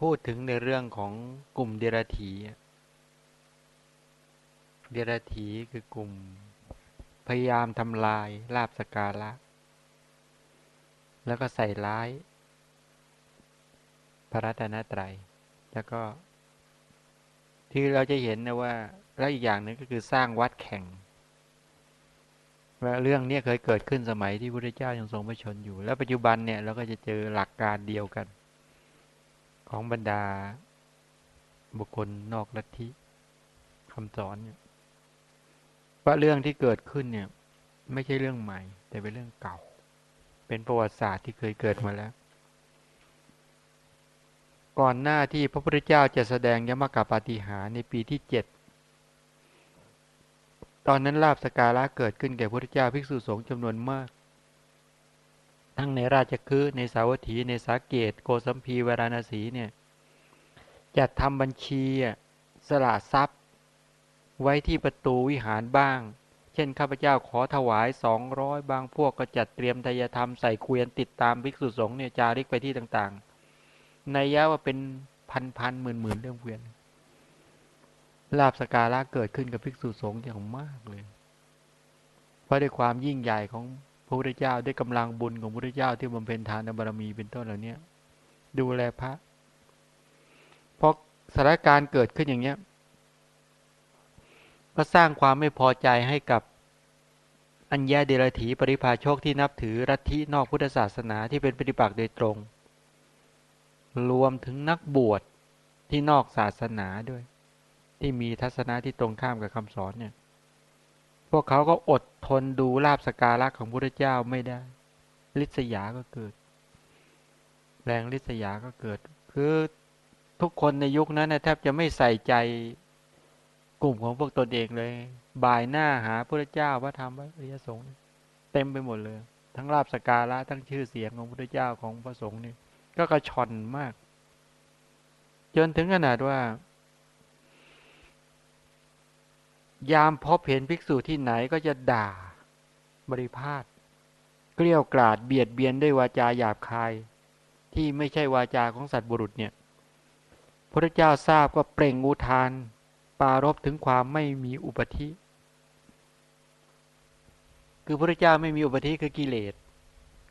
พูดถึงในเรื่องของกลุ่มเดรัจฉีเดรัจฉีคือกลุ่ม พยายามทำลายลาบสการะ แล้วก็ใส่ร้าย พระรัตนตรัย แล้วก็ ที่เราจะเห็นนะว่า แล้วอีกอย่างหนึ่งก็คือสร้างวัดแข่งเรื่องนี้เคยเกิดขึ้นสมัยที่พระพุทธเจ้ายังทรงพระชนอยู่ แล้วปัจจุบันเนี่ยเราก็จะเจอหลักการเดียวกัน ของบรรดาบุคคลนอกลัทธิคำสอนเนี่ยว่าเรื่องที่เกิดขึ้นเนี่ย ไม่ใช่เรื่องใหม่ แต่เป็นเรื่องเก่า เป็นประวัติศาสตร์ที่เคยเกิดมาแล้ว ก่อนหน้าที่พระพุทธเจ้าจะแสดงยมกะปาฏิหารในปีที่เจ็ดตอนนั้นลาบสการะเกิดขึ้นแก่พระพุทธเจ้าภิกษุสงฆ์จำนวนมาก ทั้งในราชคฤห์ในสาวัตถีในสาเกต โกสัมพีวราณสีเนี่ยจัดทำบัญชีสละทรัพย์ ไว้ที่ประตูวิหารบ้าง เช่นข้าพเจ้าขอถวายสองร้อยบางพวกก็จัดเตรียมทายธรรมใส่เกวียนติดตามภิกษุสงฆ์เนี่ยจาริกไปที่ต่างๆ ในยะว่าเป็นพันพันหมื่นหมื่นเรื่องเกวียนลาบสการะเกิดขึ้นกับภิกษุสงฆ์อย่างมากเลย เพราะด้วยความยิ่งใหญ่ของ พระพุทธเจ้าด้วยกำลังบุญของพระพุทธเจ้าที่บำเพ็ญทานบารมีเป็นต้นเหล่านี้ดูแลพระเพราะสถานการณ์เกิดขึ้นอย่างเนี้ยก็สร้างความไม่พอใจให้กับอัญญาเดรถีปริภาโชคที่นับถือรัที่นอกพุทธศาสนาที่เป็นปฏิปักษ์โดยตรง รวมถึงนักบวชที่นอกศาสนาด้วย ที่มีทัศนะที่ตรงข้ามกับคำสอนเนี่ย วกเขาก็อดทนดูลาบสการะของพระเจ้าไม่ได้ ลิษยาก็เกิด แรงลิษยาก็เกิด คือทุกคนในยุคนั้นแทบจะไม่ใส่ใจกลุ่มของพวกตนเองเลย บ่ายหน้าหาพระเจ้าพระธรรมพระอริยสงฆ์เต็มไปหมดเลย ทั้งลาบสการะทั้งชื่อเสียงของพระเจ้าของพระสงฆ์นี่ก็กระชอนมาก จนถึงขนาดว่า ยามพบเห็นภิกษุที่ไหนก็จะด่า บริพาทเกลี้ยวกราดเบียดเบียนด้วยวาจาหยาบคาย ที่ไม่ใช่วาจาของสัตว์บุรุษเนี่ยพระเจ้าทราบก็เปล่งอุทาน ปารบถึงความไม่มีอุปธิ คือพระเจ้าไม่มีอุปธิคือกิเลส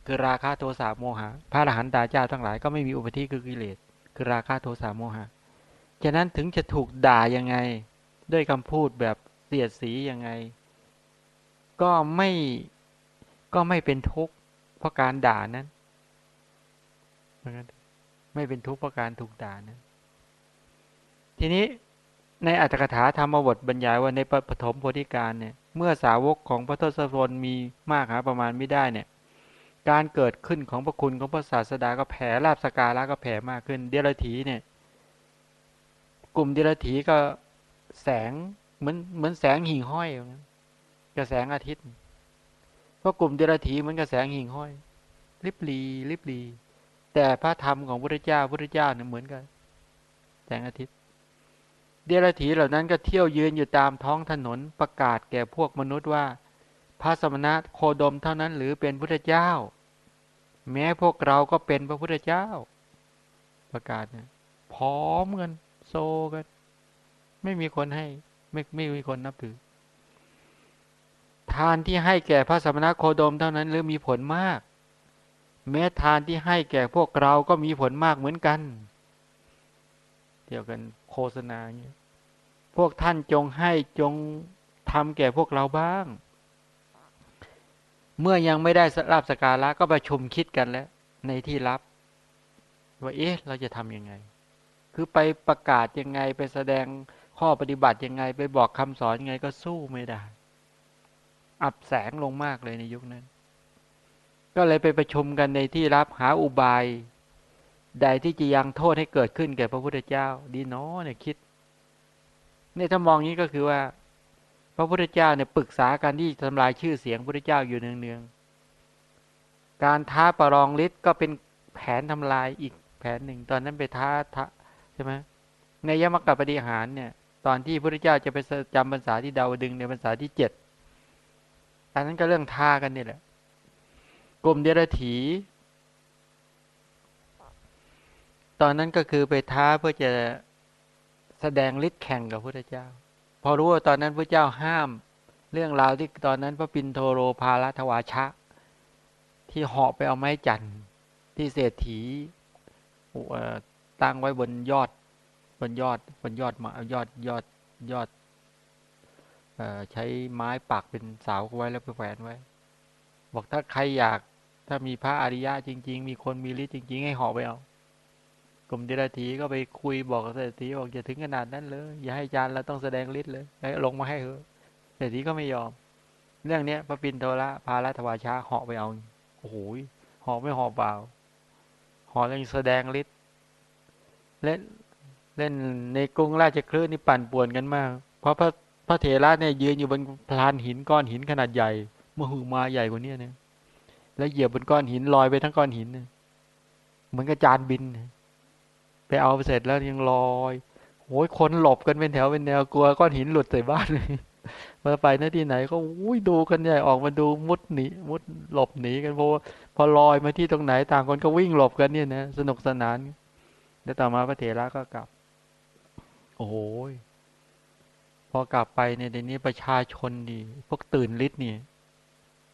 คือราคะโทสะโมหะ พระอรหันตาเจ้าทั้งหลายก็ไม่มีอุปธิคือกิเลส คือราคะโทสะโมหะ ฉะนั้นถึงจะถูกด่ายังไง ด้วยคำพูดแบบ เสียดสียังไง ก็ไม่ก็ไม่เป็นทุกข์เพราะการด่านั้นไม่เป็นทุกข์เพราะการถูกด่านั้น ทีนี้ในอัตถกถาธรรมบทบรรยายว่าในปฐมโพธิการเนี่ย เมื่อสาวกของพระทศพลมีมากหาประมาณไม่ได้เนี่ย การเกิดขึ้นของพระคุณของพระศาสดาก็แผ่ลาบสการะก็แผ่มากขึ้น เดรัจฉีเนี่ย กลุ่มเดรัจฉีก็แสง เหมือนเหมือนแสงหิ่งห้อยกระแสงอาทิตย์เพราะกลุ่มเดรัจฉีเหมือนกระแสงหิ่งห้อย ริบลีริบลี แต่พระธรรมของพระเจ้าพระเจ้าเนี่ยเหมือนกันแสงอาทิตย์ เดรัจฉีเหล่านั้นก็เที่ยวยืนอยู่ตามท้องถนนประกาศแก่พวกมนุษย์ว่า พระสมณะโคดมเท่านั้นหรือเป็นพุทธเจ้า แม้พวกเราก็เป็นพระพุทธเจ้า ประกาศเนี่ยพร้อมกันโซกัน ไม่มีคนให้ ไม่ไม่มีคนนับถือ ทานที่ให้แก่พระสมณโคดมเท่านั้นหรือมีผลมาก แม้ทานที่ให้แก่พวกเราก็มีผลมากเหมือนกันเดียวกันโฆษณาเนี่ยพวกท่านจงให้จงทำแก่พวกเราบ้าง เมื่อยังไม่ได้รับสการะก็ประชุมคิดกันแล้ว ในที่รับ ว่าเอ๊ะเราจะทำยังไง คือไปประกาศยังไงไปแสดง ข้อปฏิบัติยังไง ไปบอกคำสอนยังไงก็สู้ไม่ได้ อับแสงลงมากเลยในยุคนั้น ก็เลยไปประชุมกันในที่รับหาอุบาย ใดที่จะยังโทษให้เกิดขึ้นแก่พระพุทธเจ้า ดีเนาะเนี่ยคิดเนี่ยถ้ามองนี้ก็คือว่า พระพุทธเจ้าเนี่ยปรึกษากันที่ทำลายชื่อเสียงพระพุทธเจ้าอยู่เนืองๆการท้าประลองฤทธิ์ก็เป็นแผนทำลายอีกแผนหนึ่งตอนนั้นไปท้าทะใช่ไหมในยมกับปฏิหารเนี่ย ตอนที่พระพุทธเจ้าจะไปจำภาษาที่ดาวดึงในภาษาที่เจ็ดอันนั้นก็เรื่องท่ากันนี่แหละ กลุ่มเดรัจฉี ตอนนั้นก็คือไปท้าเพื่อจะแสดงฤทธิ์แข่งกับพระเจ้า พอรู้ว่าตอนนั้นพระเจ้าห้าม เรื่องราวที่ตอนนั้นพระปินโทโรพาลทวาชะ ที่เหาะไปเอาไม้จันทร์ที่เศรษฐีตั้งไว้บนยอด บนยอดบนยอดมายอดยอดยอดใช้ไม้ปักเป็นเสาไว้แล้วไปแขวนไว้ บอกถ้าใครอยากถ้ามีพระอริยะจริง ๆ มีคนมีฤทธิ์จริง ๆ ให้ห่อไปเอากลุ่มเดรัจฉีก็ไปคุยบอกเศรษฐีบอกอย่าถึงขนาดนั้นเลย อย่าให้จานเราต้องแสดงฤทธิ์เลยให้ลงมาให้เถอะเศรษฐีก็ไม่ยอม เรื่องเนี้ยพระปินโทละพาลัทวาชาเหาะไปเอาโอ้โหหอไม่หอเปล่าหอยังแสดงฤทธิ์เล่น เล่นในกรุงราชคลื่นนี่ปั่นป่วนกันมาก เพราะพระพระเถระเนี่ยยืนอยู่บนพลานหินก้อนหินขนาดใหญ่มหือมาใหญ่กว่านี้นี่ยแล้วเหยียบบนก้อนหินลอยไปทั้งก้อนหินเหมือนกับจานบิน ไปเอาไปเสร็จแล้วยังลอยโอ้ยคนหลบกันเป็นแถวเป็นแนวกลัวก้อนหินหลุดใส่บ้านเลยมาไปนะที่ไหนก็อุ้ยดูกันใหญ่ออกมาดูมุดหนีมุดหลบหนีกันพอพอลอยมาที่ตรงไหนต่างคนก็วิ่งหลบกันเนี่ยนะสนุกสนาน แล้วต่อมาพระเถระก็กลับ โอ้ยพอกลับไปเนี่ยในนี้ประชาชนดีพวกตื่นฤทธิ์เนี่ย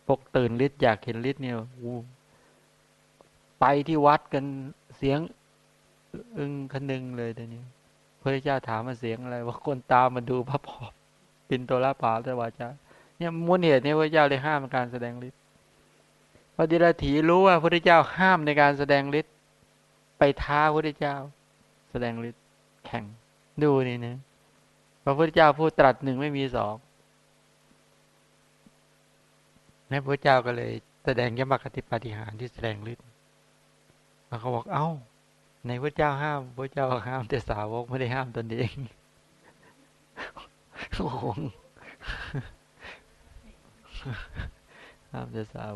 พวกตื่นฤทธิ์อยากเห็นฤทธิ์เนี่ยอู้ไปที่วัดกันเสียง อึงคนึงเลยเดี๋ยวนี้พระเจ้าถามมาเสียงอะไรว่าคนตามมาดูพระพอปินตัวละผาแต่วาจาเนี่ยมูลเหตุเนี่ยพระเจ้าเลยห้ามการแสดงฤทธิ์พระดิราถีรู้ว่าพระเจ้าห้ามในการแสดงฤทธิ์ไปท้าพระเจ้า แสดงฤทธิ์แข่ง ดูนี่นะพระพุทธเจ้าพูดตรัสหนึ่งไม่มีสองแม่พระเจ้าก็เลย แสดงยมคติปฏิหารที่แสดงฤทธิ์เขาบอกเอ้า ในพระเจ้าห้ามพระเจ้าห้ามแต่สาวกไม่ได้ห้ามตนเองโอ้โหห้ามแต่สาว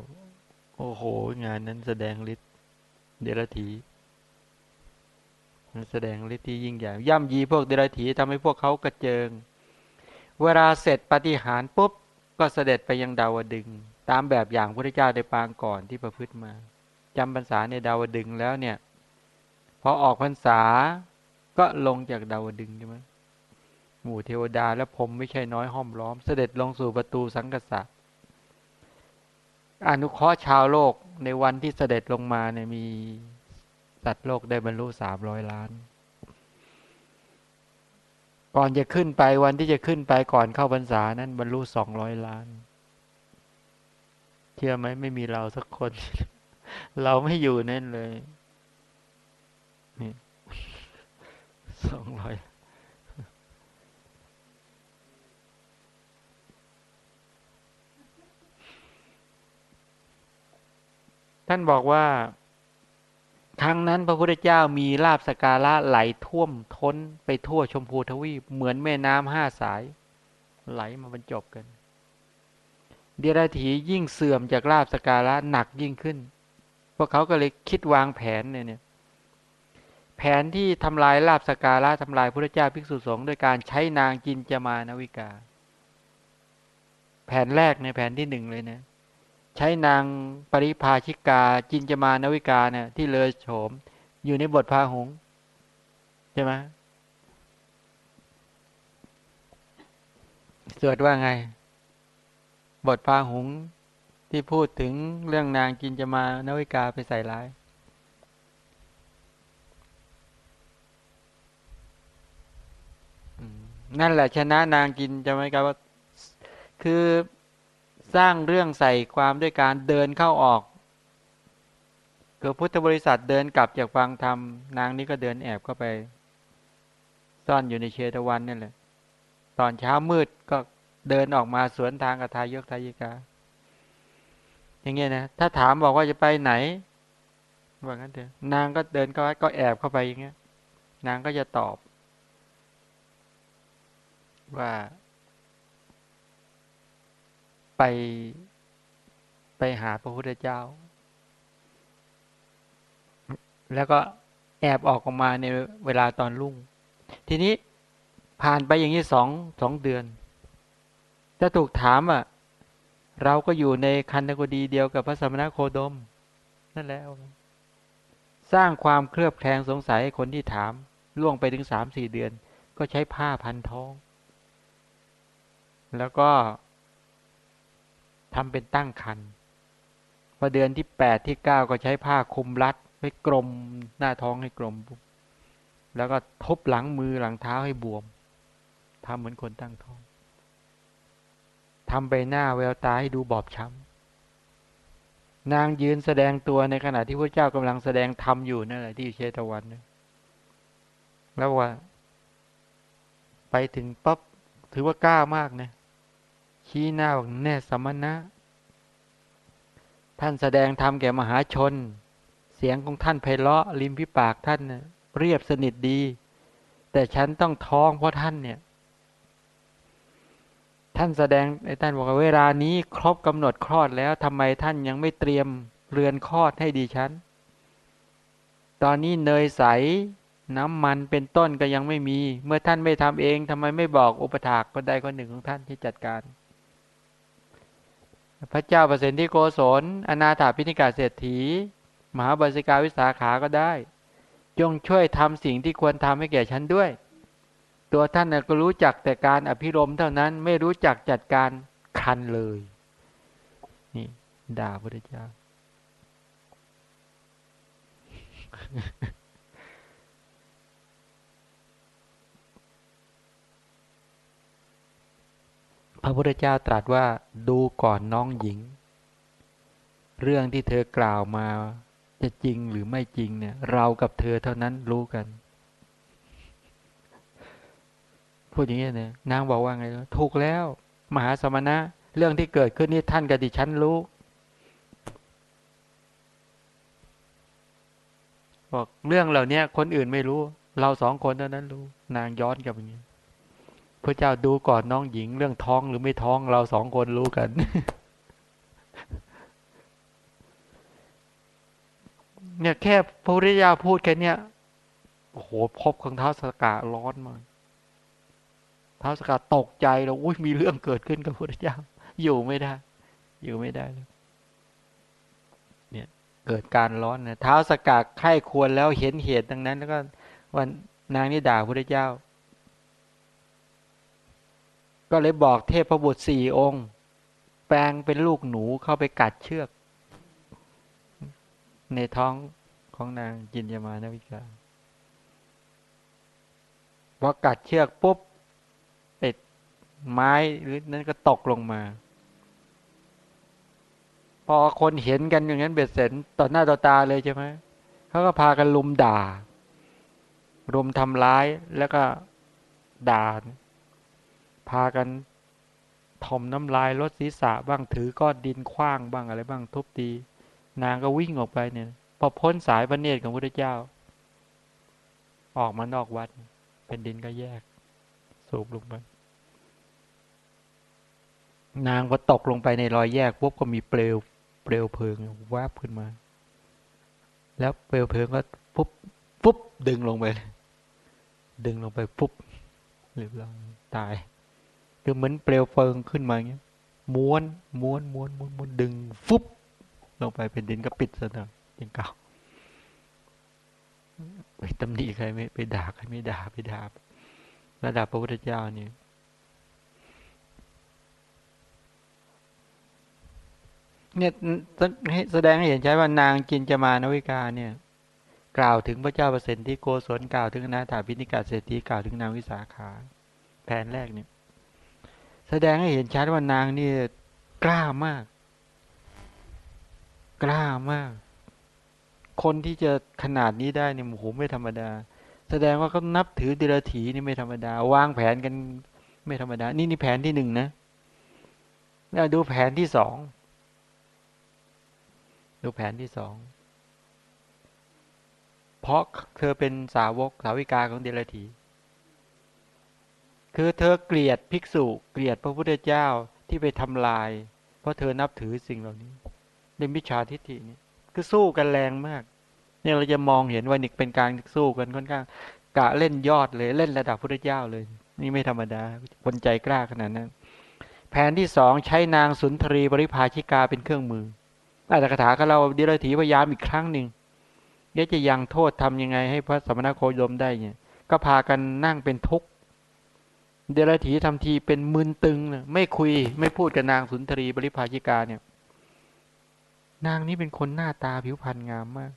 โอ้โห งานนั้นแสดงฤทธิ์เดรัจฉี แสดงฤทธิ์ที่ยิ่งใหญ่ย่ำยีพวกเดรัจฉีทำให้พวกเขากระเจิง เวลาเสร็จปฏิหารปุ๊บก็เสด็จไปยังดาวดึง ตามแบบอย่างพระเจ้าในปางก่อนที่ประพฤติมาจำพรรษาในดาวดึงแล้วเนี่ย พอออกพรรษาก็ลงจากดาวดึงใช่ไหมหมู่เทวดาและพรมไม่ใช่น้อยห้อมล้อม เสด็จลงสู่ประตูสังกษะอนุเคราะห์ชาวโลกในวันที่เสด็จลงมาเนี่ยมี สัตว์โลกได้บรรลุสามร้อยล้าน ก่อนจะขึ้นไปวันที่จะขึ้นไปก่อนเข้าพรรษานั้นบรรลุสองร้อยล้าน เชื่อไหมไม่มีเราสักคน เราไม่อยู่นั่นเลยสองร้อยท่านบอกว่า ครั้งนั้นพระพุทธเจ้ามีลาบสการะไหลท่วมท้นไปทั่วชมพูทวีปเหมือนแม่น้ำห้าสาย ไหลมาบรรจบกัน เดียรถียิ่งเสื่อมจากลาบสการะหนักยิ่งขึ้น พวกเขาก็เลยคิดวางแผนเนี่ยแผนที่ทำลายลาบสการะทำลายพระเจ้าภิกษุสงฆ์โดยการใช้นางจินจมานวิกา แผนแรกในแผนที่หนึ่งเลยนะ ใช้นางปริภาชิกา จินจมานวิกาเนี่ยที่เลยโฉม อยู่ในบทพาหงใช่ไหมสวดว่าไง บทพาหงที่พูดถึงเรื่องนางจินจมานวิกาไปใส่ร้าย นั่นแหละชนะนางกินจะไหมครับว่าคือ สร้างเรื่องใส่ความด้วยการเดินเข้าออกเกิดพุทธบริษัทเดินกลับจากฟังธรรมนางนี้ก็เดินแอบเข้าไป ซ่อนอยู่ในเชตวันนี่แหละ ตอนเช้ามืดก็เดินออกมาสวนทางกับทายกทายิกา อย่างเงี้ยนะ ถ้าถามบอกว่าจะไปไหนว่างั้นเถอะนางก็เดินก็ก็แอบเข้าไปอย่างเงี้ย นางก็จะตอบ ว่า ไปไปหาพระพุทธเจ้า แล้วก็แอบออกออกมาในเวลาตอนรุ่ง ทีนี้ผ่านไปอย่างนี้สองสองเดือนถ้าถูกถามอะ เราก็อยู่ในคันธกดีเดียวกับพระสมณโคดม นั่นแหละสร้างความเคลือบแคลงสงสัยให้คนที่ถาม ล่วงไปถึงสามสี่เดือน ก็ใช้ผ้าพันท้อง แล้วก็ ทำเป็นตั้งคันพอเดือนที่แปดที่เก้าก็ใช้ผ้าคลุมรัดให้กลมหน้าท้องให้กลมแล้วก็ทบหลังมือหลังเท้าให้บวมทำเหมือนคนตั้งท้องทำใบหน้าแววตาให้ดูบอบช้ำนางยืนแสดงตัวในขณะที่พระเจ้ากำลังแสดงธรรมอยู่นั่นแหละที่เชตวันนะแล้วว่า ไปถึงปั๊บถือว่า กล้ามากนะ ชี้หน้าบอกแน่สมณะ ท่านแสดงธรรมแก่มหาชน เสียงของท่านไพเราะริมพิปากท่านนะเรียบสนิทดี แต่ฉันต้องท้องเพราะท่านเนี่ย ท่านแสดงไอ้ท่านบอกว่าเวลานี้ครบกำหนดคลอดแล้วทำไมท่านยังไม่เตรียมเรือนคลอดให้ดีฉัน ตอนนี้เนยใสน้ำมันเป็นต้นก็ยังไม่มี เมื่อท่านไม่ทำเองทำไมไม่บอกอุปถากคนใดคนหนึ่งของท่านที่จัดการ พระเจ้าประสิทธิโกศลอนาถาพิณิกาเศรษฐี มหาบาสิกาวิสาขาก็ได้ จงช่วยทำสิ่งที่ควรทำให้แก่ฉันด้วย ตัวท่านก็รู้จักแต่การอภิรมเท่านั้นไม่รู้จักจัดการคันเลย นี่ด่าพระเจ้า พระพุทธเจ้าตรัสว่าดูก่อนน้องหญิง เรื่องที่เธอกล่าวมาจะจริงหรือไม่จริงเนี่ย เรากับเธอเท่านั้นรู้กันพูดอย่างนี้เนี่ยนางบอกว่าไงถูกแล้ว มหาสมณะ เรื่องที่เกิดขึ้นนี่ท่านกับดิฉันรู้บอกเรื่องเหล่านี้คนอื่นไม่รู้ เราสองคนเท่านั้นรู้ นางย้อนกลับอย่างนี้ พระเจ้าดูก่อนน้องหญิงเรื่องท้องหรือไม่ท้องเราสองคนรู้กัน เนี่ยแค่พระพุทธเจ้าพูดแค่เนี้ยโอ้โหพบของเท้าสการ้อนมากเท้าสกาตกใจแล้วอุ้ยมีเรื่องเกิดขึ้นกับพระพุทธเจ้า อยู่ไม่ได้ อยู่ไม่ได้เลยเนี่ยเกิดการร้อนเนี่ยเท้าสกาไข้ควรแล้วเห็นเหตุดังนั้น แล้วก็วันนางนี่ด่าพระพุทธเจ้า ก็เลยบอกเทพบุตรสี่องค์ แปลงเป็นลูกหนูเข้าไปกัดเชือก ในท้องของนางจินยมานวิกาพอกัดเชือกปุ๊บเอ็ดไม้หรือนั้นก็ตกลงมา พอคนเห็นกันอย่างนั้นเบ็ดเสร็จต่อหน้าต่อตาเลยใช่ไหมเขาก็พากันลุมด่า รุมทำร้ายแล้วก็ด่า พากันถมน้ำลายลดศีรษะบ้างถือก้อนดินคว้างบ้างอะไรบ้างทุบตี นางก็วิ่งออกไปเนี่ยพอพ้นสายพระเนตรของพระเจ้า ออกมานอกวัดเป็นดินก็แยก สูบลงไป นางพอตกลงไปในรอยแยกปุ๊บก็มีเปลวเปลวเพลิงวาบขึ้นมา แล้วเปลวเพลิงก็ปุ๊บปุ๊บดึงลงไป ดึงลงไปปุ๊บเรียบร้อยตาย คือเหมือนเปลวเพลิงขึ้นมาเงี้ยม้วนม้วนม้วนม้วนม้วนดึงฟุบลงไปเป็นดินก็ปิดซะนะยังเก่าไปตำหนิใครไม่ไปด่าใครไม่ด่าไปด่าระดับพระพุทธเจ้านี่เนี่ยแสดงให้เห็นใช่ว่านางจินจมานวิกาเนี่ย กล่าวถึงพระเจ้าประสิทธิโกศลกล่าวถึงนาถาพินิกาเศรษฐีกล่าวถึงนางวิสาขา แผนแรกเนี่ย แสดงให้เห็นชัดว่านางนี่กล้ามาก กล้ามาก คนที่จะขนาดนี้ได้เนี่ยโอ้โหไม่ธรรมดา แสดงว่าเขานับถือเดรถีนี่ไม่ธรรมดา วางแผนกันไม่ธรรมดา นี่นี่แผนที่หนึ่งนะแล้วดูแผนที่สองดูแผนที่สอง เพราะเธอเป็นสาวกสาวิกาของเดรถี คือเธอเกลียดภิกษุ เกลียดพระพุทธเจ้าที่ไปทำลาย เพราะเธอนับถือสิ่งเหล่านี้ในมิจฉาทิฏฐินี่คือสู้กันแรงมาก เนี่ยเราจะมองเห็นว่านี่เป็นการสู้กันค่อนข้าง กะเล่นยอดเลยเล่นระดับพุทธเจ้าเลย นี่ไม่ธรรมดาคนใจกล้าขนาดนั้น แผนที่สองใช้นางสุนทรีบริภาชิกาเป็นเครื่องมืออาจารย์คาถาของเราเดรัจฉีพยายามอีกครั้งหนึ่งเดี๋ยวจะยังโทษทำยังไงให้พระสมณโคดมได้เนี่ย ก็พากันนั่งเป็นทุกข์ เดรัจฉีทำทีเป็นมึนตึงนะไม่คุยไม่พูดกับนางสุนทรีบริภาชิกาเนี่ย นางนี้เป็นคนหน้าตาผิวพรรณงามมาก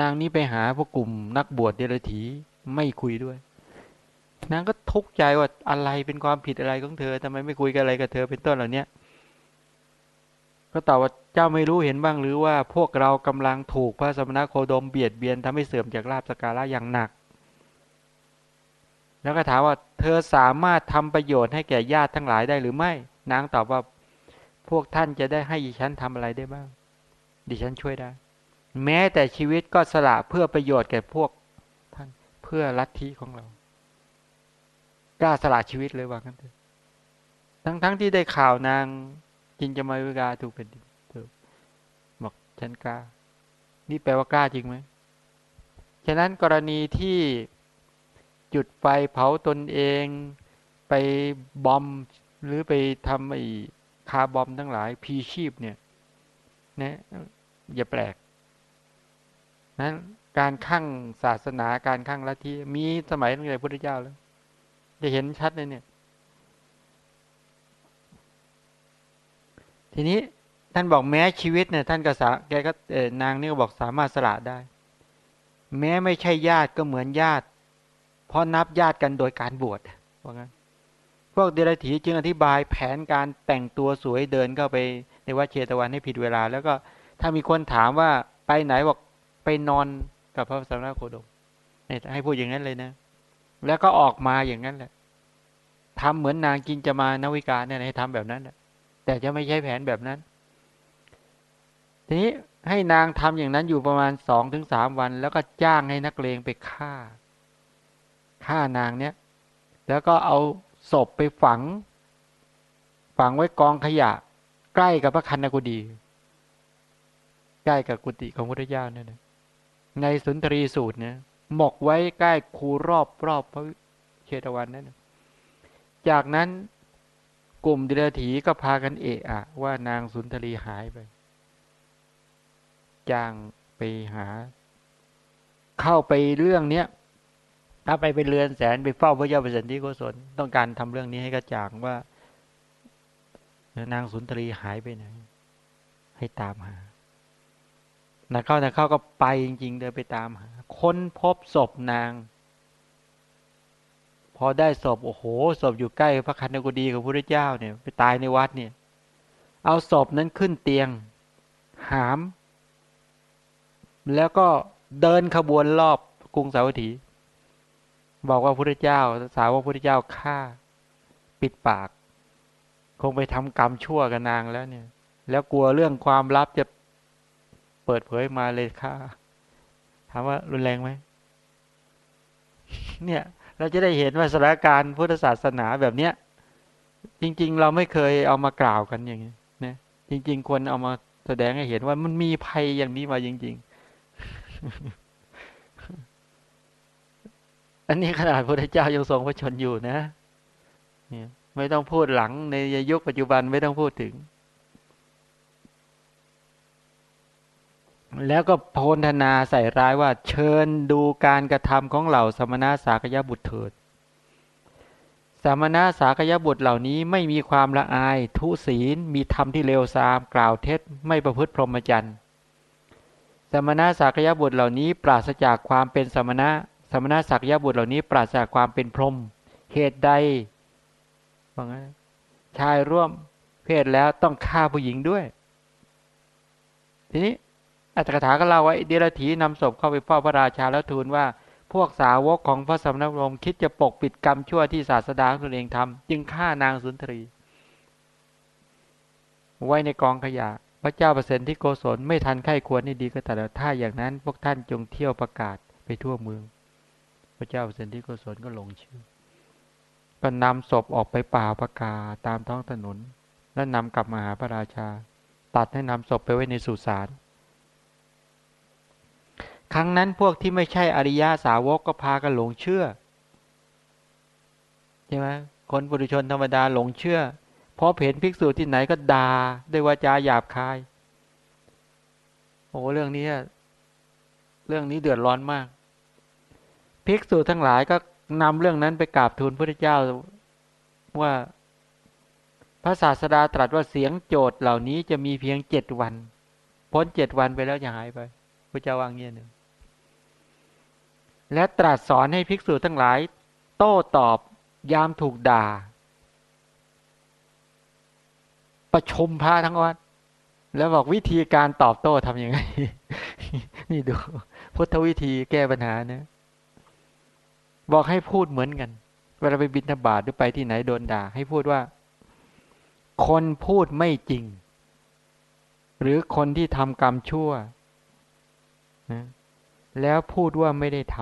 นางนี้ไปหาพวกกลุ่มนักบวชเดรัจฉีไม่คุยด้วย นางก็ทุกข์ใจว่าอะไรเป็นความผิดอะไรของเธอทำไมไม่คุยกันอะไรกับเธอเป็นต้นเหล่านี้ก็ตอบว่าเจ้าไม่รู้เห็นบ้างหรือว่าพวกเรากำลังถูกพระสมณโคดมเบียดเบียนทำให้เสื่อมจากลาบสการะอย่างหนัก แล้วก็ถามว่าเธอสามารถทำประโยชน์ให้แก่ญาติทั้งหลายได้หรือไม่ นางตอบว่าพวกท่านจะได้ให้ดิฉันทำอะไรได้บ้าง ดิฉันช่วยได้ แม้แต่ชีวิตก็สละเพื่อประโยชน์แก่พวกท่านเพื่อลัทธิของเรา กล้าสละชีวิตเลยว่างั้นเถอะทั้งๆทที่ได้ข่าวนางจินจะมาวิกาถูกเป็นดินบอกฉันกล้า นี่แปลว่ากล้าจริงไหมฉะนั้นกรณีที่ จุดไฟเผาตนเอง ไปบอมหรือไปทำไอ้คาบอมทั้งหลายพีชีพเนี่ยนะอย่าแปลกนั้นการขั้งศาสนาการขั้งลัทธิมีสมัยตั้งแต่พระพุทธเจ้าแล้ว จะเห็นชัดเลยเนี่ย ทีนี้ท่านบอกแม้ชีวิตเนี่ยท่านก็สาแกก็นางนี่ก็บอกสามารถสละได้ แม้ไม่ใช่ญาติก็เหมือนญาติ เพราะนับญาติกันโดยการบวชว่างั้นพวกเดรัจฉีจึงอธิบายแผนการแต่งตัวสวยเดินเข้าไปในวัดเชตวันให้ผิดเวลา แล้วก็ถ้ามีคนถามว่าไปไหนบอกไปนอนกับพระสัมมาโคดมให้พูดอย่างนั้นเลยนะ แล้วก็ออกมาอย่างนั้นแหละทำเหมือนนางกินจะมานาวิกาเนี่ยให้ทำแบบนั้นแหละแต่จะไม่ใช่แผนแบบนั้น ทีนี้ให้นางทำอย่างนั้นอยู่ประมาณสองถึงสามวัน แล้วก็จ้างให้นักเลงไปฆ่า ฆ่านางเนี้ยแล้วก็เอาศพไปฝัง ฝังไว้กองขยะ ใกล้กับพระคันนกุดี ใกล้กับกุฏิของพุทธเจ้าเนี่ยนะในสุนทรีสูตรเนี่ยหมกไว้ใกล้คูรอบรอบพระเชตวันนั่นจากนั้นกลุ่มเดรถีก็พากันเอะอะว่านางสุนทรีหายไปจ้างไปหา เข้าไปเรื่องเนี้ย ถ้าไปเป็นเรือนแสนไปเฝ้าพระเจ้าเปรตที่โกศลต้องการทำเรื่องนี้ให้กระจ่างว่านางสุนทรีหายไปไหน ให้ตามหานักเข้านักเข้าก็ไปจริงๆเดินไปตามหาค้นพบศพนาง พอได้ศพโอ้โหศพอยู่ใกล้พระคันธกุฎีของพระพุทธเจ้าเนี่ย ไปตายในวัดเนี่ย เอาศพนั้นขึ้นเตียง หาม แล้วก็เดินขบวนรอบกรุงสาวัตถี บอกว่าพระพุทธเจ้า สาวกพระพุทธเจ้าฆ่า ปิดปาก คงไปทำกรรมชั่วกับนางแล้วเนี่ย แล้วกลัวเรื่องความลับจะเปิดเผยมาเลยฆ่าถามว่ารุนแรงไหมเนี่ย เราจะได้เห็นว่าสถานการณ์พุทธศาสนาแบบเนี้ยจริง ๆ เราไม่เคยเอามากล่าวกันอย่างนี้นะจริง ๆ ควรเอามาแสดงให้เห็นว่ามันมีภัยอย่างนี้มาจริง ๆ อันนี้ขนาดพระเจ้ายังทรงพระชนอยู่นะไม่ต้องพูดหลังในยุคปัจจุบันไม่ต้องพูดถึง แล้วก็โพนธนาใส่ร้ายว่าเชิญดูการกระทำของเหล่าสมณะสากยบุตรเถิดสมณะสากยบุตรเหล่านี้ไม่มีความละอาย ทุศีลมีธรรมที่เลวทราม กล่าวเท็จไม่ประพฤติพรหมจรรย์สมณะสากยบุตรเหล่านี้ปราศจากความเป็นสมณะ สมณะสากยบุตรเหล่านี้ปราศจากความเป็นพรหมเหตุใดว่างั้นชายร่วมเพศแล้วต้องฆ่าผู้หญิงด้วย ทีนี้อัตถกถาก็เล่าไว้เดรธีนำศพเข้าไปเฝ้าพระราชาแล้วทูลว่า พวกสาวกของพระสมณพรมคิดจะปกปิดกรรมชั่วที่ศาสดาตนเองทำจึงฆ่านางสุนทรี ไว้ในกองขยะ พระเจ้าเปรตที่โกศลไม่ทันไข้ควรนี่ดีก็แต่ถ้าอย่างนั้นพวกท่านจงเที่ยวประกาศไปทั่วเมือง พระเจ้าเปรตที่โกศลก็ลงชื่อ ก็นำศพออกไปป่าประกาศตามท้องถนน แล้วนำกลับมาหาพระราชา ตัดให้นำศพไปไว้ในสุสานครั้งนั้นพวกที่ไม่ใช่อริยาสาวกก็พากันหลงเชื่อใช่ไหมคนปุถุชนธรรมดาหลงเชื่อเพราะเห็นภิกษุที่ไหนก็ด่าด้วยวาจาหยาบคาย โอ้เรื่องนี้ เรื่องนี้เดือดร้อนมาก ภิกษุทั้งหลายก็นำเรื่องนั้นไปกราบทูลพระเจ้าว่าพระศาสดาตรัสว่าเสียงโจทย์เหล่านี้จะมีเพียงเจ็ดวัน พ้นเจ็ดวันไปแล้วจะหายไปพระเจ้าวางเงี้ยหนึ่งและตรัสสอนให้ภิกษุทั้งหลาย โต้ตอบยามถูกด่า ประชุมพระทั้งวัดแล้วบอกวิธีการตอบโต้ทำยังไง นี่ดู พุทธวิธีแก้ปัญหานะ บอกให้พูดเหมือนกัน เวลาไปบิณฑบาตหรือไปที่ไหนโดนด่า ให้พูดว่า คนพูดไม่จริง หรือคนที่ทำกรรมชั่วนะแล้วพูดว่าไม่ได้ท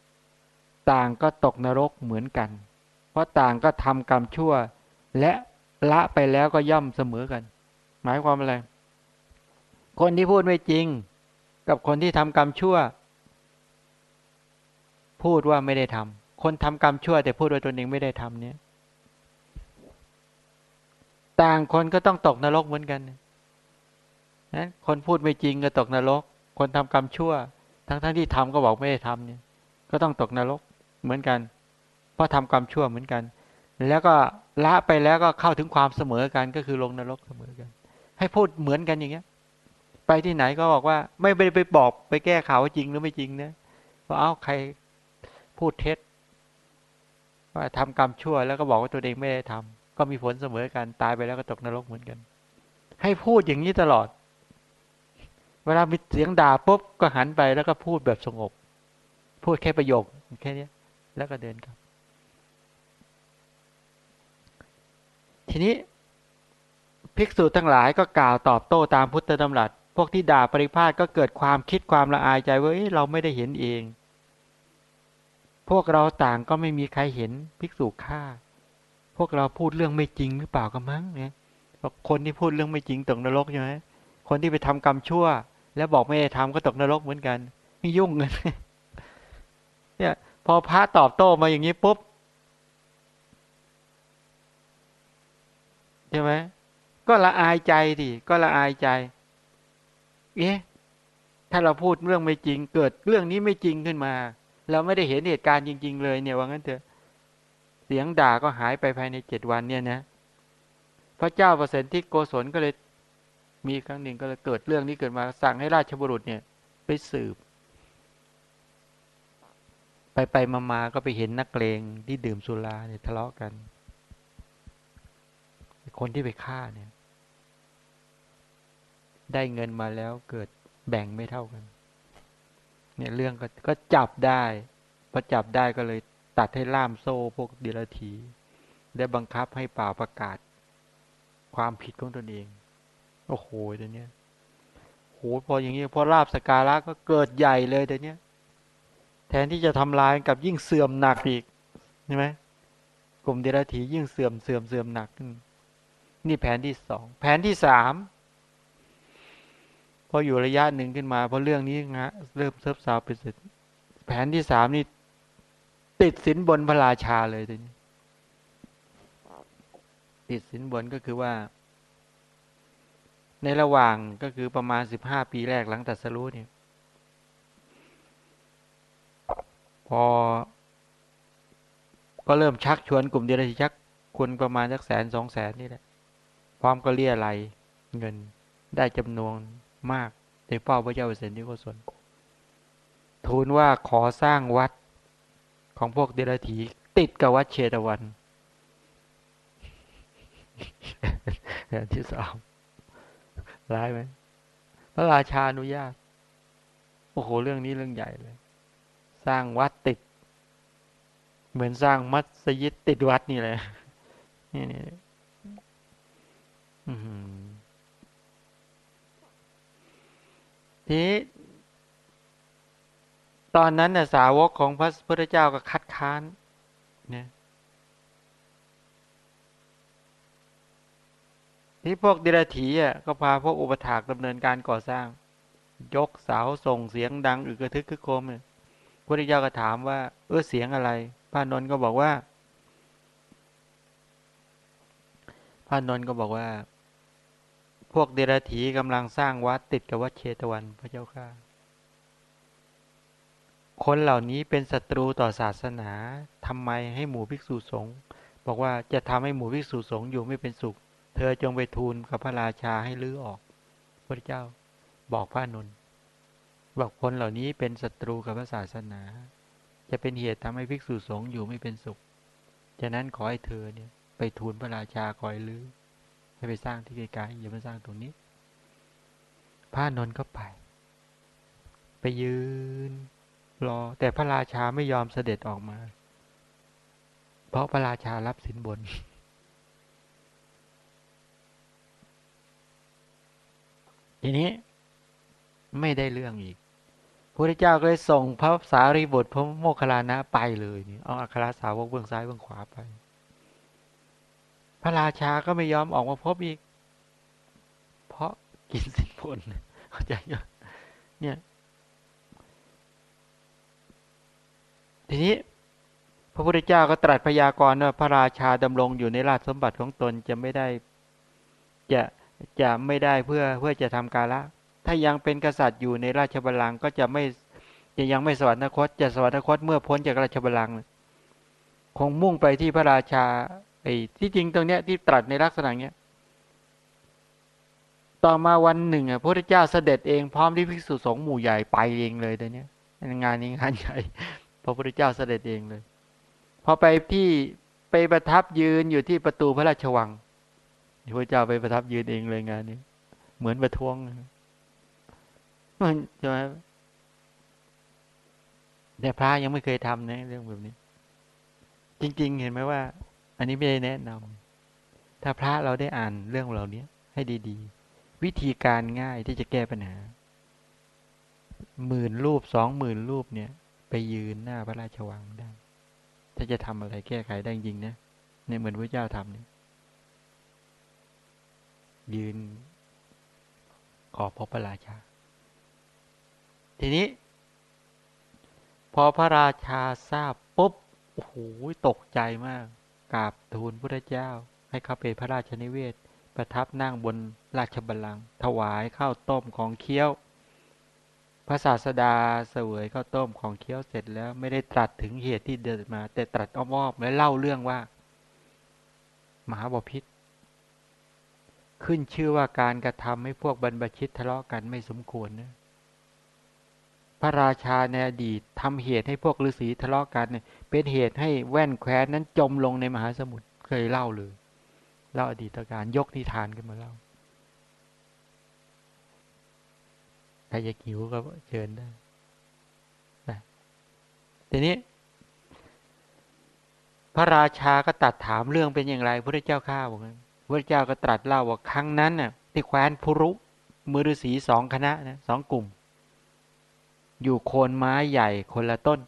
ำต่างก็ตกนรกเหมือนกัน เพราะต่างก็ทำกรรมชั่ว และละไปแล้วก็ย่อมเสมอกัน หมายความอะไร คนที่พูดไม่จริง กับคนที่ทำกรรมชั่ว พูดว่าไม่ได้ทำคนทำกรรมชั่ว แต่พูดว่าตนเองไม่ได้ทำเนี่ย ต่างคนก็ต้องตกนรกเหมือนกันนะคนพูดไม่จริงก็ตกนรก คนทำกรรมชั่ว ทั้งๆทที่ทำก็บอกไม่ได้ทำเนี่ย ก็ต้องตกนรกเหมือนกัน เพราะทำกรรมชั่วเหมือนกัน แล้วก็ละไปแล้วก็เข้าถึงความเสมอกันก็คือลงนรกเสมอกัน ให้พูดเหมือนกันอย่างเงี้ย ไปที่ไหนก็บอกว่า ไม่ไปไปบอกไปแก้ข่าวว่าจริงหรือไม่จริงนะว่าเอ้าใคร พูดเท็จว่าทำกรรมชั่วแล้วก็บอกว่าตัวเองไม่ได้ทำก็มีผลเสมอกันตายไปแล้วก็ตกนรกเหมือนกัน ให้พูดอย่างนี้ตลอด เวลามีเสียงด่าปุ๊บก็หันไปแล้วก็พูดแบบสงบ พูดแค่ประโยคแค่นี้แล้วก็เดินกลับ ทีนี้ภิกษุทั้งหลายก็กล่าวตอบโต้ตามพุทธดำรัส พวกที่ด่าปริพาทก็เกิดความคิดความละอายใจว่าเราไม่ได้เห็นเอง พวกเราต่างก็ไม่มีใครเห็นภิกษุฆ่า พวกเราพูดเรื่องไม่จริงหรือเปล่ากันมั้งเนี่ยคนที่พูดเรื่องไม่จริงตกนรกใช่ไหมคนที่ไปทำกรรมชั่ว แล้วบอกไม่ได้ทำก็ตกนรกเหมือนกันไม่ยุ่งกันเนี่ยพอพระตอบโต้มาอย่างนี้ปุ๊บใช่ไหมก็ละอายใจดิก็ละอายใจ เอ๊ะถ้าเราพูดเรื่องไม่จริง เกิดเรื่องนี้ไม่จริงขึ้นมา เราไม่ได้เห็นเหตุการณ์จริง ๆ เลยเนี่ยว่างั้นเถอะเสียงด่าก็หายไปภายในเจ็ดวันเนี่ยนะ พระเจ้าประสิทธิโกศลก็เลยมีครั้งหนึ่งก็เลยเกิดเรื่องนี้เกิดมาสั่งให้ราชบุรุษเนี่ยไปสืบ ไปไปมามาก็ไปเห็นนักเลงที่ดื่มสุราเนี่ยทะเลาะกันคนที่ไปฆ่าเนี่ย ได้เงินมาแล้วเกิดแบ่งไม่เท่ากัน เนี่ยเรื่องก็ก็จับได้พอจับได้ก็เลยตัดให้ล่ามโซ่พวกเดรัจฉีได้บังคับให้เป่าประกาศ ความผิดของตนเอง โอ้โหเดี๋ยวนี้โหพออย่างนี้พอลาบสการะก็เกิดใหญ่เลยเดี๋ยวนี้แทนที่จะทำลายกับยิ่งเสื่อมหนักอีกใช่ไหมกลุ่มเดรัจฉียิ่งเสื่อมเสื่อมเสื่อมหนักนี่แผนที่สองแผนที่สาม พออยู่ระยะหนึ่งขึ้นมาเพราะเรื่องนี้งะเริ่มเซิร์ฟซาวไปเสร็จแผนที่สามนี่ ติดสินบนพระราชาเลยทีนี้ติดสินบนก็คือว่า ในระหว่างก็คือประมาณสิบห้าปีแรกหลังตัดสรู้เนี่ยพอ ก็เริ่มชักชวนกลุ่มเดรัจฉีชักคนประมาณสักแสนสองแสนนี่แหละพร้อมก็เรียอะไรเงินได้จำนวน มากในเฝ้าพระเจ้าเสนที่โกศลทูลว่าขอสร้างวัดของพวกเดรัจฉีติดกับวัดเชตวันอย่างที่สามร้ายไหมพระราชาอนุญาต โอ้โห เรื่องนี้เรื่องใหญ่เลย สร้างวัดติด เหมือนสร้างมัสยิดติดวัดนี่เลยนี่นี่ ทีนี้ตอนนั้นน่ะสาวกของพระพุทธเจ้าก็คัดค้านเนี่ยที่พวกเดรัจฉีอะก็พาพวกอุปถากดำเนินการก่อสร้าง ยกเสาส่งเสียงดังอึกระทึกคึกโคมเนี่ยพระเจ้าก็ถามว่า เออเสียงอะไรพระนนท์ก็บอกว่าพระนนท์ก็บอกว่า พวกเดรัจฉีกำลังสร้างวัดติดกับวัดเชตวันพระเจ้าค่ะ คนเหล่านี้เป็นศัตรูต่อศาสนาทำไมให้หมู่ภิกษุสงฆ์บอกว่าจะทำให้หมู่ภิกษุสงฆ์อยู่ไม่เป็นสุข เธอจงไปทูลกับพระราชาให้ลื้อออก พระเจ้าบอกพระนนท์บอกคนเหล่านี้เป็นศัตรูกับพระศาสนา จะเป็นเหตุทำให้ภิกษุสงฆ์อยู่ไม่เป็นสุข ฉะนั้นขอให้เธอเนี่ยไปทูลพระราชาคอยลื้อ ให้ไปสร้างที่ไกลๆอย่ามาสร้างตรงนี้พระนนท์ก็ไป ไปยืนรอแต่พระราชาไม่ยอมเสด็จออกมา เพราะพระราชารับสินบน ทีนี้ไม่ได้เรื่องอีกพระเจ้าก็เลยส่งพระสารีบุตรพระโมคคัลลานะไปเลยนี่เอาอัครสาวกเบื้องซ้ายเบื้องขวาไป พระราชาก็ไม่ยอมออกมาพบอีก เพราะกินสินบนเข้าใจยังเนี่ย ทีนี้ พระพุทธเจ้าก็ตรัสพยากรณ์ว่าพระราชาดำรงอยู่ในราชสมบัติของตนจะไม่ได้ จะจะไม่ได้เพื่อเพื่อจะทำกาละ ถ้ายังเป็นกษัตริย์อยู่ในราชบัลลังก์ก็จะไม่จะยังไม่สวรรคตจะสวรรคตเมื่อพ้นจากราชบัลลังก์คงมุ่งไปที่พระราชา ไอ้ที่จริงตรงเนี้ยที่ตรัสในลักษณะเนี้ย ต่อมาวันหนึ่งอะพระพุทธเจ้าเสด็จเองพร้อมที่ภิกษุสงฆ์หมู่ใหญ่ไปเองเลยแต่เนี้ยงานนี้งานใหญ่พระพุทธเจ้าเสด็จเองเลย พอไปที่ไปประทับยืนอยู่ที่ประตูพระราชวังพระเจ้าไปประทับยืนเองเลยงานนี้ เหมือนประท้วงมันใช่ไหมแต่พระยังไม่เคยทำนะเรื่องแบบนี้ จริง ๆ เห็นไหมว่า อันนี้ไม่ได้แนะนำถ้าพระเราได้อ่านเรื่องเหล่านี้ให้ดี ๆ วิธีการง่ายที่จะแก้ปัญหาหมื่นรูปสองหมื่นรูปเนี่ย ไปยืนหน้าพระราชวังได้ ถ้าจะทำอะไรแก้ไขได้จริงนะในเหมือนพระเจ้าทำเนี่ยยืนขอพบพระราชา ทีนี้ พอพระราชาทราบปุ๊บโอ้โหตกใจมาก กราบทูลพระเจ้า ให้เข้าไปพระราชนิเวศ ประทับนั่งบนราชบัลลังก์ถวายข้าวต้มของเคี้ยว พระศาสดาเสวยข้าวต้มของเคี้ยวเสร็จแล้วไม่ได้ตรัสถึงเหตุที่เดินมา แต่ตรัสอ้อมๆและเล่าเรื่องว่ามหาบพิษขึ้นชื่อว่าการกระทำให้พวกบรรพชิตทะเลาะกันไม่สมควรนะ พระราชาในอดีตทำเหตุให้พวกฤาษีทะเลาะกันเนี่ยเป็นเหตุให้แว่นแคว้นนั้นจมลงในมหาสมุทรเคยเล่าเลยเล่าอดีตการยกนิทานกันมาเล่าใครจะหิวก็เชิญได้ทีนี้ พระราชาก็ตัดถามเรื่องเป็นอย่างไรพระเจ้าข้าบอกพระเจ้าก็ตรัสเล่าว่าครั้งนั้นน่ะที่แคว้นพุรุมือฤาษีสองคณะนะสองกลุ่ม อยู่โคนไม้ใหญ่คนละต้น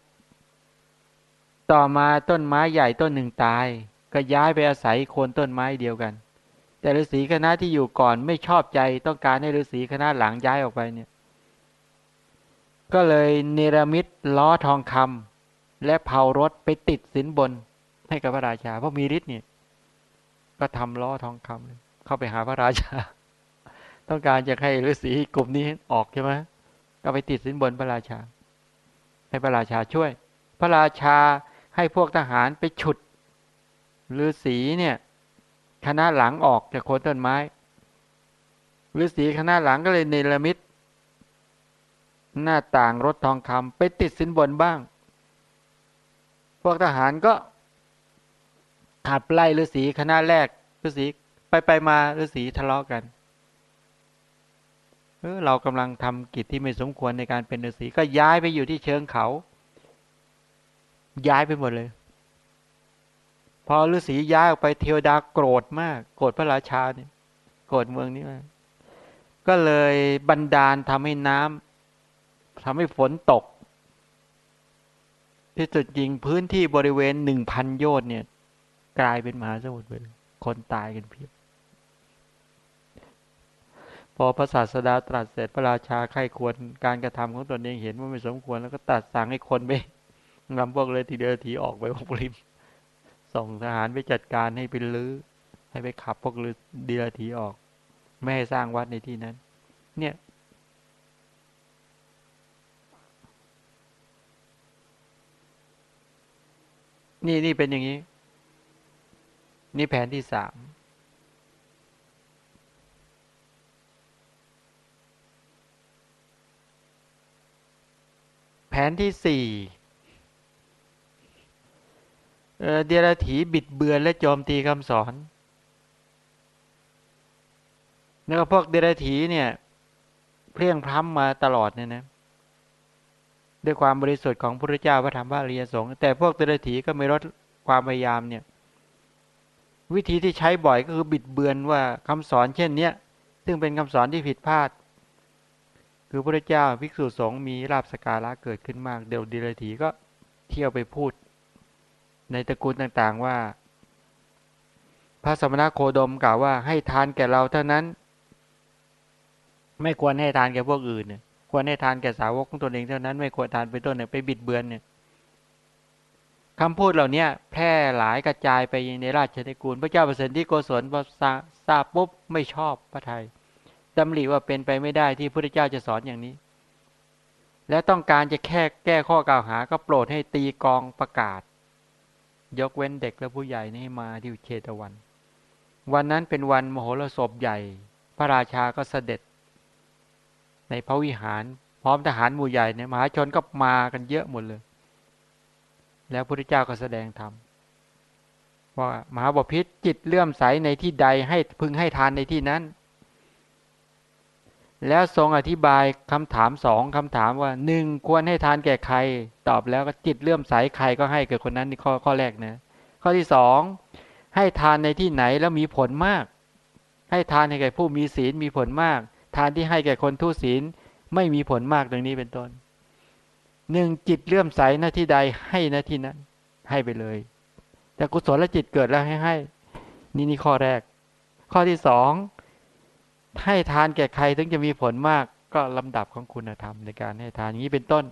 ต่อมาต้นไม้ใหญ่ต้นหนึ่งตาย ก็ย้ายไปอาศัยโคนต้นไม้เดียวกัน แต่ฤาษีคณะที่อยู่ก่อนไม่ชอบใจต้องการให้ฤาษีคณะหลังย้ายออกไปเนี่ย ก็เลยเนรมิตล้อทองคำและเผารถไปติดสินบน ให้กับพระราชาเพราะมีฤทธิ์เนี่ยก็ทำล้อทองคำเข้าไปหาพระราชา ต้องการจะให้ฤาษีกลุ่มนี้ออกใช่ไหม ก็ไปติดสินบนพระราชา ให้พระราชาช่วย พระราชาให้พวกทหารไปฉุดฤาษีเนี่ยคณะหลังออกจากโคนต้นไม้ฤาษีคณะหลังก็เลยเนรมิตหน้าต่างรถทองคำไปติดสินบนบ้าง พวกทหารก็ขับไล่ฤาษีคณะแรกฤาษีไปไปมาฤาษีทะเลาะกัน เออเรากำลังทำกิจที่ไม่สมควรในการเป็นฤาษีก็ย้ายไปอยู่ที่เชิงเขา ย้ายไปหมดเลย พอฤาษีย้ายออกไปเทวดาโกรธมาก โกรธพระราชาเนี่ย โกรธเมืองนี้มากก็เลยบันดาลทำให้น้ำทำให้ฝนตก ที่สุดจริงพื้นที่บริเวณหนึ่งพันโยชน์เนี่ย กลายเป็นมหาสมุทรไปเลยคนตายกันเพียบ อพระศาสดาตรัสเสร็จพระราชาไข้ควรการกระทำของตนเองเห็นว่าไม่สมควรแล้วก็ตัดสั่งให้คนไปนำพวกเลยทีเดียวทีออกไปพวกริมส่งทหารไปจัดการให้ไปลื้อให้ไปขับพวกเรือดีลทีออก ไม่ให้สร้างวัดในที่นั้น เนี่ย นี่นี่เป็นอย่างนี้ นี่แผนที่สาม แผนที่สี่เดียรถีบิดเบือนและโจมตีคำสอน แล้วก็พวกเดรัจฉีเนี่ยเพลียงพล้ำมาตลอดเนี่ยนะด้วยความบริสุทธิ์ของพระพุทธเจ้าพระธรรมพระอริยสงฆ์แต่พวกเดรัจฉีก็ไม่ลดความพยายามเนี่ย วิธีที่ใช้บ่อยก็คือบิดเบือนว่าคำสอนเช่นเนี้ยซึ่งเป็นคำสอนที่ผิดพลาด คือพระเจ้าภิกษุสงฆ์มีลาบสการะเกิดขึ้นมาก เดี๋ยวเดรัจฉีก็เที่ยวไปพูด ในตระกูลต่างๆว่า พระสมณโคดมกล่าวว่าให้ทานแก่เราเท่านั้น ไม่ควรให้ทานแก่พวกอื่นเนี่ยควรให้ทานแก่สาวกของตนเองเท่านั้นไม่ควรทานไปต้นเนี่ยไปบิดเบือนเนี่ยคำพูดเหล่านี้แพร่หลายกระจายไปในราชนิกูล พระเจ้าประสิทธิโกศลพอทราบปุ๊บไม่ชอบพระไทย ดำริว่าเป็นไปไม่ได้ที่พระเจ้าจะสอนอย่างนี้ และต้องการจะแค่แก้ข้อกล่าวหาก็โปรดให้ตีกองประกาศ ยกเว้นเด็กและผู้ใหญ่นี่มาที่เชตวัน วันนั้นเป็นวันมโหรสพใหญ่ พระราชาก็เสด็จ ในพระวิหาร พร้อมทหารหมู่ใหญ่เนี่ยมหาชนก็มากันเยอะหมดเลย แล้วพระพุทธเจ้าก็แสดงธรรมว่ามหาบพิษจิตเลื่อมใสในที่ใดให้พึงให้ทานในที่นั้น แล้วทรงอธิบายคำถามสองคำถามว่าหนึ่งควรให้ทานแก่ใคร ตอบแล้วก็จิตเลื่อมใสใครก็ให้แก่คนนั้นนี่ข้อข้อแรกนะข้อที่สองให้ทานในที่ไหนแล้วมีผลมาก ให้ทานให้แก่ผู้มีศีลมีผลมาก ทานที่ให้แก่คนทุศีลไม่มีผลมากดังนี้เป็นต้นหนึ่งจิตเลื่อมใสหน้าที่ใดให้หน้าที่นั้น ให้ไปเลย แต่กุศลและจิตเกิดแล้วให้ให้ นี่นี่ข้อแรก ข้อที่สอง ให้ทานแก่ใครถึงจะมีผลมากก็ลำดับของคุณธรรมในการให้ทานอย่างนี้เป็นต้น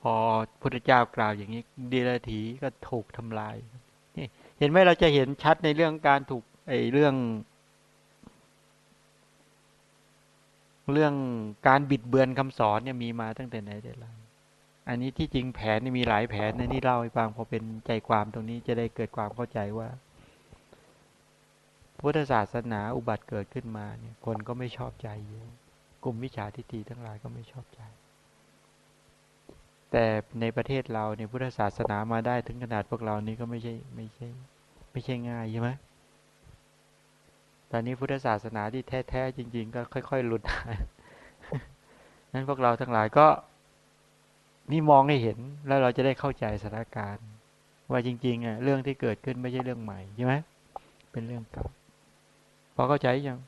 พอพุทธเจ้ากล่าวอย่างนี้ดีลถีก็ถูกทำลายเห็นไหมเราจะเห็นชัดในเรื่องการถูกไอ้เรื่อง เรื่องการบิดเบือนคำสอนเนี่ยมีมาตั้งแต่ไหนแต่ไรอันนี้ที่จริงแผนมีหลายแผนในนี่เล่าให้ฟังพอเป็นใจความตรงนี้จะได้เกิดความเข้าใจว่า พุทธศาสนาอุบัติเกิดขึ้นมาเนี่ย คนก็ไม่ชอบใจเยอะกลุ่มวิชาทิฏฐิทั้งหลายก็ไม่ชอบใจ แต่ในประเทศเราเนี่ยพุทธศาสนามาได้ถึงขนาดพวกเรานี้ก็ไม่ใช่ไม่ใช่ ไม่ใช่ง่ายใช่ไหมตอนนี้พุทธศาสนาที่แท้ๆจริง ๆ ก็ค่อยๆหลุดนั้นพวกเราทั้งหลายก็นี่มองให้เห็นแล้วเราจะได้เข้าใจสถานการณ์ ว่าจริง ๆอะเรื่องที่เกิดขึ้นไม่ใช่เรื่องใหม่ใช่ไหมเป็นเรื่องเก่า พอเข้าใจยัง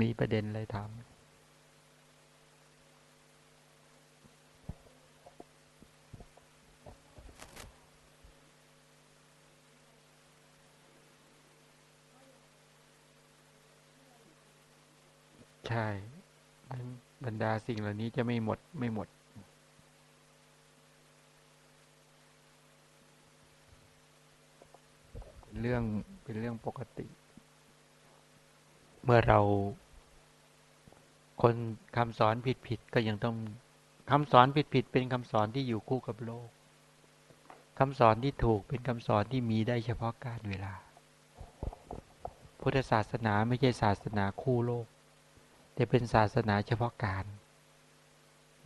มีประเด็นอะไรถามใช่ บรรดาสิ่งเหล่านี้จะไม่หมดไม่หมด เรื่องเป็นเรื่องปกติ เมื่อเรา คนคำสอนผิดผิดก็ยังต้องคำสอนผิดผิดเป็นคำสอนที่อยู่คู่กับโลกคำสอนที่ถูกเป็นคำสอนที่มีได้เฉพาะการเวลา พุทธศาสนาไม่ใช่ศาสนาคู่โลก แต่เป็นศาสนาเฉพาะการ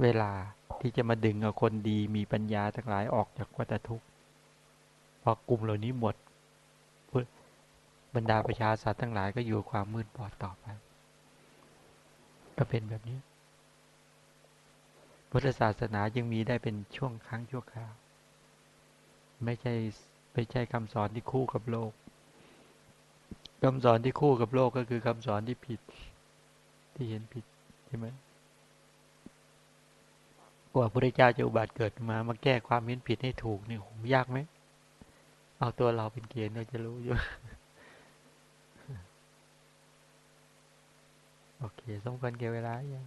เวลาที่จะมาดึงเอาคนดีมีปัญญาทั้งหลายออกจากวัฏทุกข์พอกลุ่มเหล่านี้หมด บรรดาประชาสัตว์ทั้งหลายก็อยู่ความมืดบอดต่อไป ก็เป็นแบบนี้ พุทธศาสนายังมีได้เป็นช่วงครั้งชั่วคราว ไม่ใช่ไม่ใช่คำสอนที่คู่กับโลกคำสอนที่คู่กับโลกก็คือคำสอนที่ผิด ที่เห็นผิดใช่ไหมกว่าพระเจ้าจะอุบัติเกิดมา มาแก้ความเห็นผิดให้ถูกนี่โหยากไหม เอาตัวเราเป็นเกณฑ์เราจะรู้อยู่ โอเคสมควรเกี่ยวเวลายัง